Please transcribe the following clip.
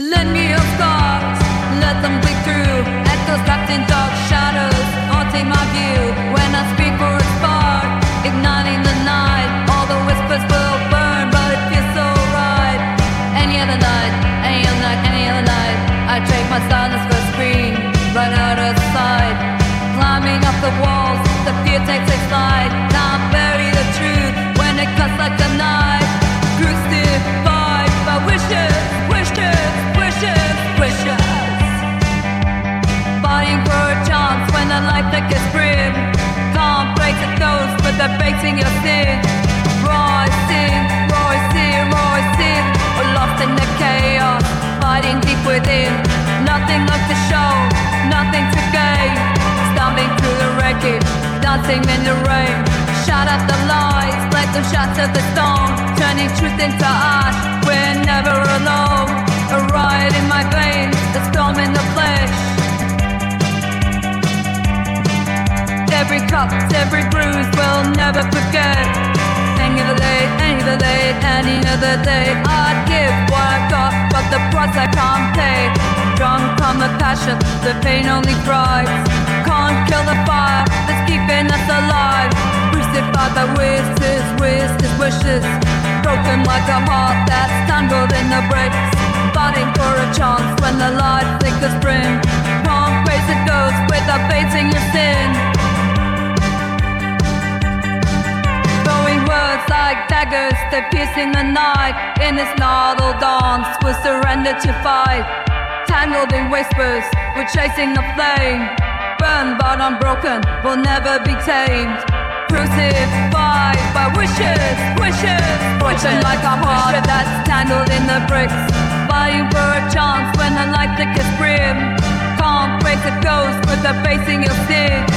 Lend me let them through. Echoes trapped in dark shadows, haunting my view. When I speak for a spark, igniting the night. All the whispers will burn, but it feels so right. Any other night, any other night, any other night. I trade my silence for. Climbing up the walls, the fear takes a slide. Your sin. Rising, rising, rising. Lost in the chaos, fighting deep within. Nothing left to show, nothing to gain. Stumbling through the wreckage, dancing in the rain. Out the let them shatter the. Turning truth into ash, we're never alone. A riot in my veins, a storm in the flesh. Every cut, every bruise, we'll I can't pay. Drunk on the passion, the pain only thrives. Can't kill the fire that's keeping us alive. Crucified by wishes, wishes, wishes. Broken like a heart that's tangled in the bricks. Fighting for a chance when the light flickers brim. Can't face a ghost without facing your sin. Daggers, they're piercing the night. In this gnarled dance, we'll surrender to fight. Tangled in whispers, we're chasing the flame. Burned but unbroken, We'll never be tamed. Crucified by wishes, wishes, wishes like a heart that's tangled in the bricks. Fighting for a chance when the light flickers grim. Can't break the ghost without facing your sin.